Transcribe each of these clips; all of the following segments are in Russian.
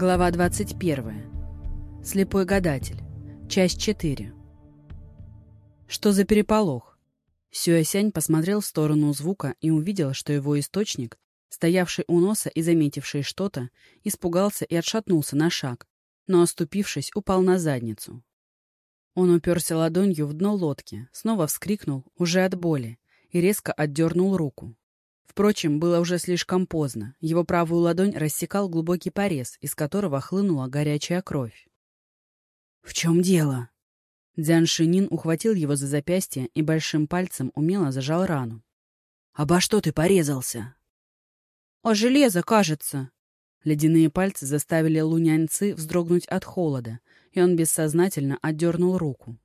Глава 21. Слепой гадатель. Часть 4. Что за переполох? Сюэсянь посмотрел в сторону звука и увидел, что его источник, стоявший у носа и заметивший что-то, испугался и отшатнулся на шаг, но, оступившись, упал на задницу. Он уперся ладонью в дно лодки, снова вскрикнул, уже от боли, и резко отдернул руку. Впрочем, было уже слишком поздно. Его правую ладонь рассекал глубокий порез, из которого хлынула горячая кровь. «В чем дело?» Дзян Шинин ухватил его за запястье и большим пальцем умело зажал рану. «Обо что ты порезался?» «О железо, кажется!» Ледяные пальцы заставили Луняньцы вздрогнуть от холода, и он бессознательно отдернул руку.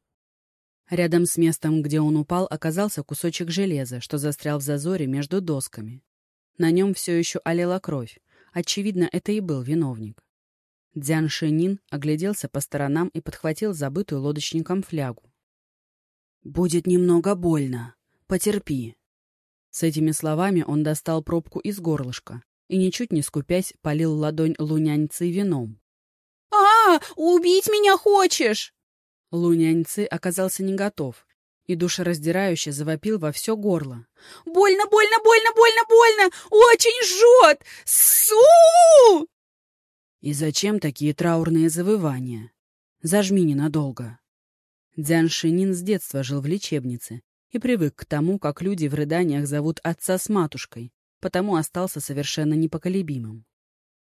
Рядом с местом, где он упал, оказался кусочек железа, что застрял в зазоре между досками. На нем все еще олела кровь. Очевидно, это и был виновник. Дзян Шинин огляделся по сторонам и подхватил забытую лодочником флягу. «Будет немного больно. Потерпи». С этими словами он достал пробку из горлышка и, ничуть не скупясь, полил ладонь луняньцы вином. «А, убить меня хочешь?» Луняньцы оказался не готов и душераздирающе завопил во все горло. «Больно, больно, больно, больно, больно! Очень жжет! Су!» «И зачем такие траурные завывания? Зажми ненадолго». Дзян Шинин с детства жил в лечебнице и привык к тому, как люди в рыданиях зовут отца с матушкой, потому остался совершенно непоколебимым.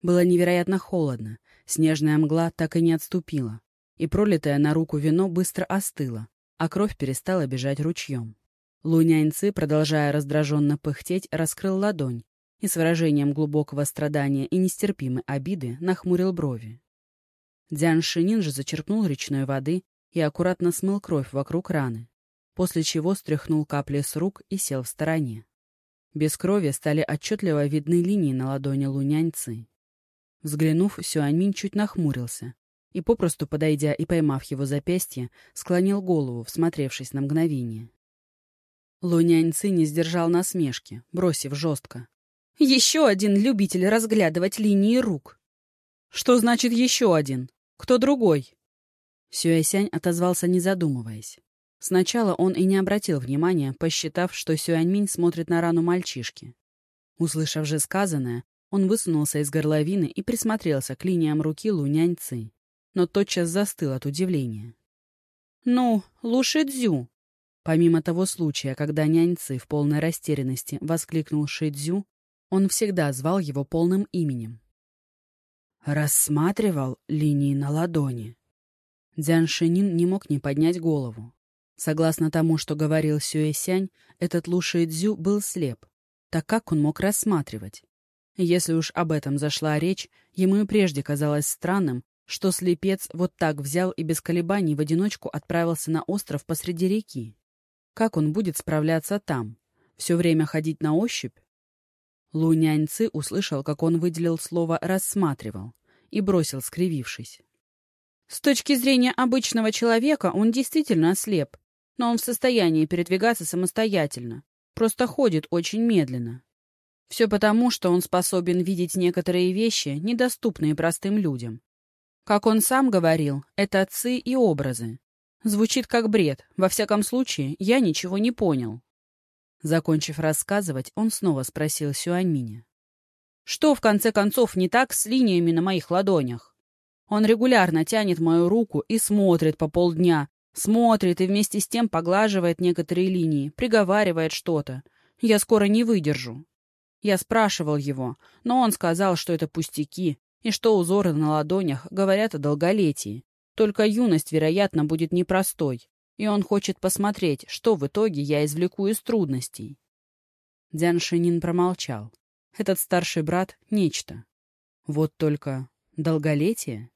Было невероятно холодно, снежная мгла так и не отступила и пролитое на руку вино быстро остыло, а кровь перестала бежать ручьем. Луняньцы, продолжая раздраженно пыхтеть, раскрыл ладонь и с выражением глубокого страдания и нестерпимой обиды нахмурил брови. Дзян Шинин же зачерпнул речной воды и аккуратно смыл кровь вокруг раны, после чего стряхнул капли с рук и сел в стороне. Без крови стали отчетливо видны линии на ладони луняньцы. Взглянув, Сюаньминь чуть нахмурился, и, попросту подойдя и поймав его запястье, склонил голову, всмотревшись на мгновение. Луняньцы не сдержал насмешки, бросив жестко. «Еще один любитель разглядывать линии рук!» «Что значит «еще один»? Кто другой?» Сюэсянь отозвался, не задумываясь. Сначала он и не обратил внимания, посчитав, что Сюаньминь смотрит на рану мальчишки. Услышав же сказанное, он высунулся из горловины и присмотрелся к линиям руки Луняньцы но тотчас застыл от удивления. «Ну, Лушидзю!» Помимо того случая, когда няньцы в полной растерянности воскликнул Шидзю, он всегда звал его полным именем. Рассматривал линии на ладони. Дзян Шинин не мог не поднять голову. Согласно тому, что говорил Сюэсянь, этот Лушидзю был слеп. Так как он мог рассматривать? Если уж об этом зашла речь, ему и прежде казалось странным, что слепец вот так взял и без колебаний в одиночку отправился на остров посреди реки. Как он будет справляться там? Все время ходить на ощупь? Луняньцы услышал, как он выделил слово «рассматривал» и бросил, скривившись. С точки зрения обычного человека он действительно ослеп, но он в состоянии передвигаться самостоятельно, просто ходит очень медленно. Все потому, что он способен видеть некоторые вещи, недоступные простым людям, как он сам говорил, это отцы и образы. Звучит как бред. Во всяком случае, я ничего не понял. Закончив рассказывать, он снова спросил Сюаньминя. Что, в конце концов, не так с линиями на моих ладонях? Он регулярно тянет мою руку и смотрит по полдня. Смотрит и вместе с тем поглаживает некоторые линии, приговаривает что-то. Я скоро не выдержу. Я спрашивал его, но он сказал, что это пустяки, и что узоры на ладонях говорят о долголетии. Только юность, вероятно, будет непростой, и он хочет посмотреть, что в итоге я извлеку из трудностей. Дзян Шинин промолчал. Этот старший брат — нечто. Вот только долголетие?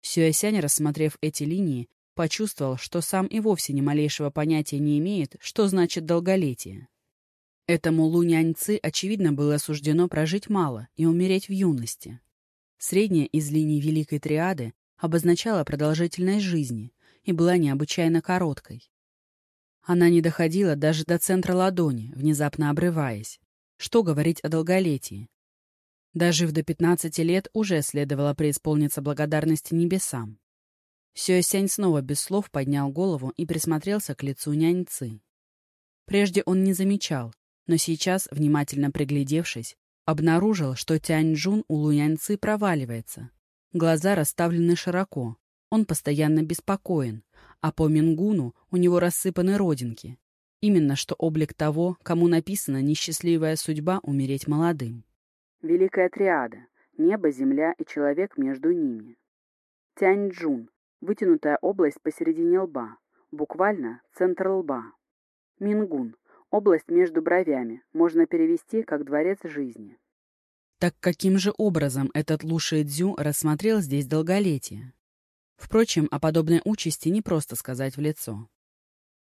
Сюэсянь, рассмотрев эти линии, почувствовал, что сам и вовсе ни малейшего понятия не имеет, что значит долголетие. Этому Луняньцы, очевидно, было суждено прожить мало и умереть в юности. Средняя из линий Великой Триады обозначала продолжительность жизни и была необычайно короткой. Она не доходила даже до центра ладони, внезапно обрываясь. Что говорить о долголетии? Дожив до 15 лет, уже следовало преисполниться благодарности небесам. Сюэсянь снова без слов поднял голову и присмотрелся к лицу няньцы. Прежде он не замечал, но сейчас, внимательно приглядевшись, обнаружил, что Тянь-Джун у Луняньцы проваливается. Глаза расставлены широко, он постоянно беспокоен, а по Мингуну у него рассыпаны родинки. Именно что облик того, кому написана несчастливая судьба умереть молодым. Великая триада — небо, земля и человек между ними. Тянь-Джун — вытянутая область посередине лба, буквально центр лба. Мингун — область между бровями, можно перевести как дворец жизни. Так каким же образом этот Луши Дзю рассмотрел здесь долголетие? Впрочем, о подобной участи не просто сказать в лицо.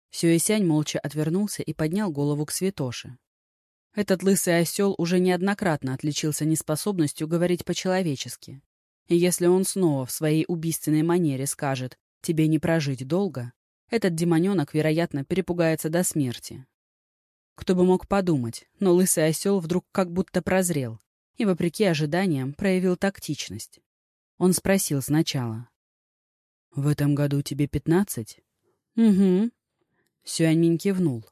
Сюэсянь молча отвернулся и поднял голову к святоше. Этот лысый осел уже неоднократно отличился неспособностью говорить по-человечески. И если он снова в своей убийственной манере скажет «тебе не прожить долго», этот демоненок, вероятно, перепугается до смерти. Кто бы мог подумать, но лысый осел вдруг как будто прозрел и, вопреки ожиданиям, проявил тактичность. Он спросил сначала. «В этом году тебе пятнадцать?» «Угу». Сюаньминь кивнул.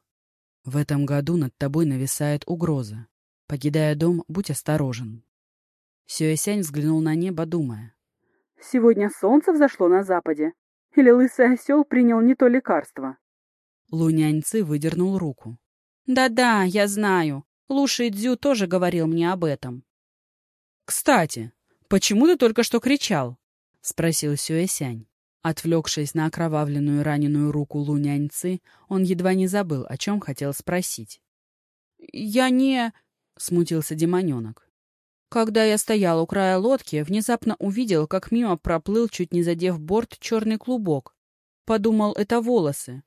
В этом году над тобой нависает угроза. Покидая дом, будь осторожен. Сюэсянь взглянул на небо, думая. Сегодня солнце взошло на западе? Или лысый осел принял не то лекарство? Луняньцы выдернул руку. Да-да, я знаю. Луши Дзю тоже говорил мне об этом. Кстати, почему ты только что кричал? Спросил Сюэсянь. Отвлекшись на окровавленную раненую руку Луняньцы, он едва не забыл, о чем хотел спросить. «Я не...» — смутился демоненок. Когда я стоял у края лодки, внезапно увидел, как мимо проплыл, чуть не задев борт, черный клубок. Подумал, это волосы.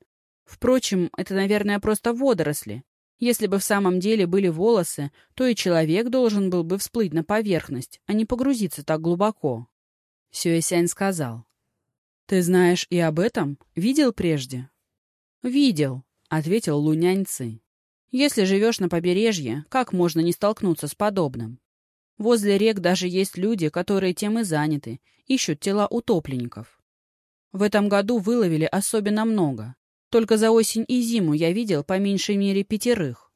Впрочем, это, наверное, просто водоросли. Если бы в самом деле были волосы, то и человек должен был бы всплыть на поверхность, а не погрузиться так глубоко. Сюэсянь сказал. «Ты знаешь и об этом? Видел прежде?» «Видел», — ответил Луняньцы. «Если живешь на побережье, как можно не столкнуться с подобным? Возле рек даже есть люди, которые тем и заняты, ищут тела утопленников. В этом году выловили особенно много. Только за осень и зиму я видел по меньшей мере пятерых».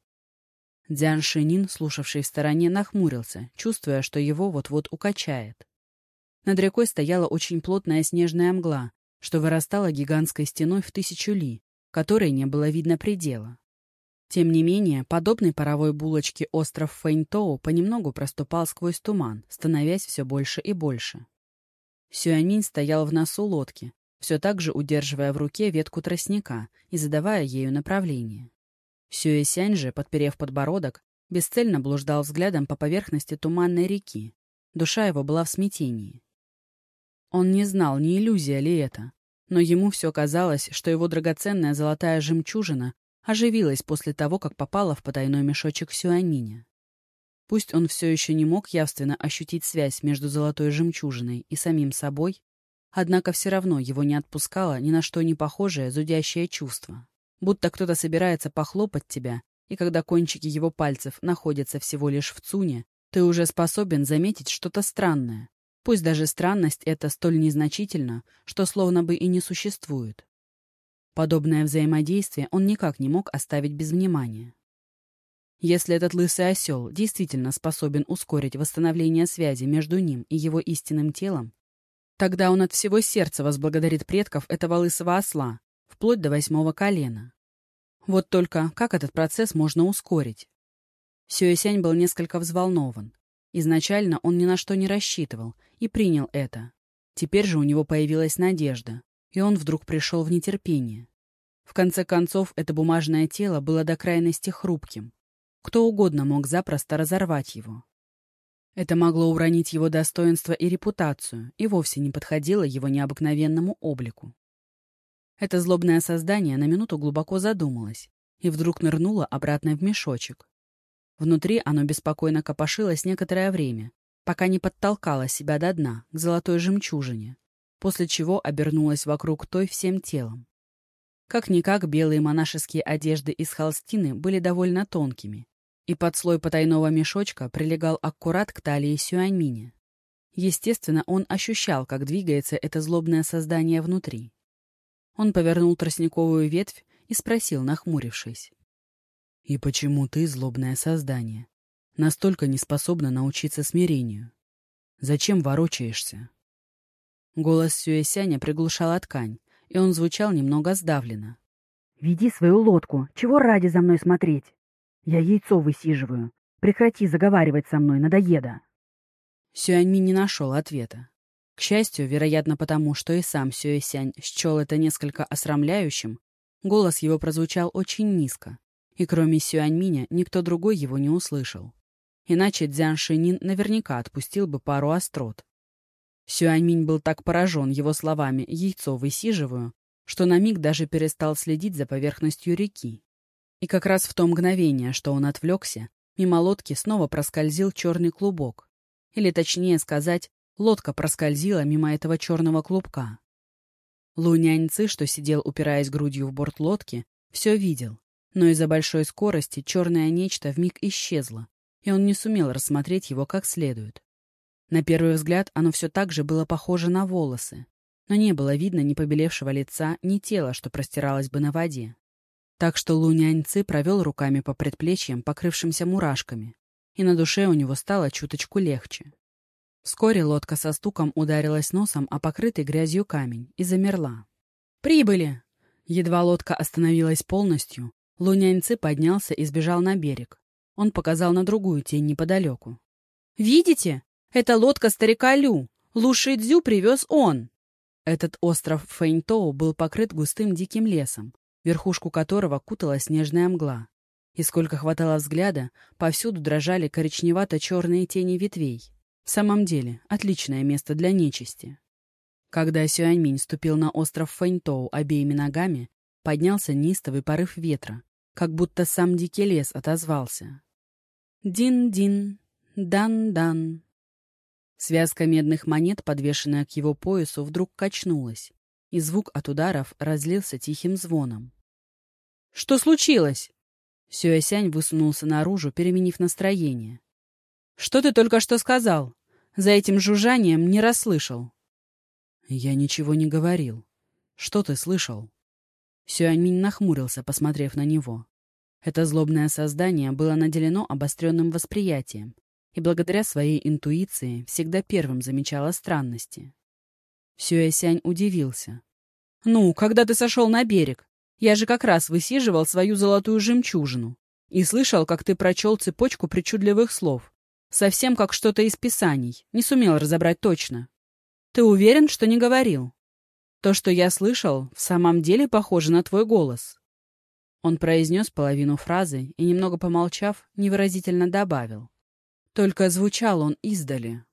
Дзян Шинин, слушавший в стороне, нахмурился, чувствуя, что его вот-вот укачает. Над рекой стояла очень плотная снежная мгла, что вырастала гигантской стеной в тысячу ли, которой не было видно предела. Тем не менее, подобный паровой булочке остров Фэйнтоу понемногу проступал сквозь туман, становясь все больше и больше. Сюаньминь стоял в носу лодки, все так же удерживая в руке ветку тростника и задавая ею направление. Сюэсянь же, подперев подбородок, бесцельно блуждал взглядом по поверхности туманной реки. Душа его была в смятении. Он не знал, не иллюзия ли это, но ему все казалось, что его драгоценная золотая жемчужина оживилась после того, как попала в потайной мешочек Сюаниня. Пусть он все еще не мог явственно ощутить связь между золотой жемчужиной и самим собой, однако все равно его не отпускало ни на что не похожее зудящее чувство. Будто кто-то собирается похлопать тебя, и когда кончики его пальцев находятся всего лишь в цуне, ты уже способен заметить что-то странное, Пусть даже странность эта столь незначительна, что словно бы и не существует. Подобное взаимодействие он никак не мог оставить без внимания. Если этот лысый осел действительно способен ускорить восстановление связи между ним и его истинным телом, тогда он от всего сердца возблагодарит предков этого лысого осла, вплоть до восьмого колена. Вот только как этот процесс можно ускорить? Сюэсянь был несколько взволнован. Изначально он ни на что не рассчитывал и принял это. Теперь же у него появилась надежда, и он вдруг пришел в нетерпение. В конце концов, это бумажное тело было до крайности хрупким. Кто угодно мог запросто разорвать его. Это могло уронить его достоинство и репутацию, и вовсе не подходило его необыкновенному облику. Это злобное создание на минуту глубоко задумалось и вдруг нырнуло обратно в мешочек, Внутри оно беспокойно копошилось некоторое время, пока не подтолкало себя до дна, к золотой жемчужине, после чего обернулось вокруг той всем телом. Как-никак белые монашеские одежды из холстины были довольно тонкими, И под слой потайного мешочка прилегал аккурат к талии Сюаньминя. Естественно, он ощущал, как двигается это злобное создание внутри. Он повернул тростниковую ветвь и спросил, нахмурившись. «И почему ты, злобное создание, настолько не способна научиться смирению? Зачем ворочаешься?» Голос Сюэсяня приглушала ткань, и он звучал немного сдавленно. «Веди свою лодку. Чего ради за мной смотреть? Я яйцо высиживаю. Прекрати заговаривать со мной, надоеда!» Сюаньми не нашел ответа. К счастью, вероятно потому, что и сам Сюэсянь счел это несколько осрамляющим, голос его прозвучал очень низко, и кроме Сюаньминя никто другой его не услышал. Иначе Дзян Шинин наверняка отпустил бы пару острот. Сюаньминь был так поражен его словами «яйцо высиживаю», что на миг даже перестал следить за поверхностью реки. И как раз в то мгновение, что он отвлекся, мимо лодки снова проскользил черный клубок, или, точнее сказать, лодка проскользила мимо этого черного клубка. Луняньцы, что сидел, упираясь грудью в борт лодки, все видел, но из-за большой скорости черное нечто вмиг исчезло, и он не сумел рассмотреть его как следует. На первый взгляд оно все так же было похоже на волосы, но не было видно ни побелевшего лица, ни тела, что простиралось бы на воде. Так что Луняньцы провел руками по предплечьям, покрывшимся мурашками, и на душе у него стало чуточку легче. Вскоре лодка со стуком ударилась носом о покрытый грязью камень и замерла. «Прибыли!» Едва лодка остановилась полностью, Луняньцы поднялся и сбежал на берег. Он показал на другую тень неподалеку. «Видите? Это лодка старика Лю. Лу Шидзю привез он!» Этот остров Фэйнтоу был покрыт густым диким лесом, верхушку которого кутала снежная мгла. И сколько хватало взгляда, повсюду дрожали коричневато-черные тени ветвей. В самом деле, отличное место для нечисти. Когда Сюаньминь ступил на остров Фэньтоу обеими ногами, поднялся нистовый порыв ветра, как будто сам дикий лес отозвался. Дин-дин, дан-дан. Связка медных монет, подвешенная к его поясу, вдруг качнулась, и звук от ударов разлился тихим звоном. «Что случилось?» Сюэсянь высунулся наружу, переменив настроение. «Что ты только что сказал? За этим жужжанием не расслышал». «Я ничего не говорил. Что ты слышал?» Сюаньминь нахмурился, посмотрев на него. Это злобное создание было наделено обостренным восприятием и благодаря своей интуиции всегда первым замечало странности. Сюэсянь удивился. «Ну, когда ты сошел на берег? Я же как раз высиживал свою золотую жемчужину и слышал, как ты прочел цепочку причудливых слов. Совсем как что-то из писаний. Не сумел разобрать точно. Ты уверен, что не говорил? То, что я слышал, в самом деле похоже на твой голос. Он произнес половину фразы и, немного помолчав, невыразительно добавил. Только звучал он издали.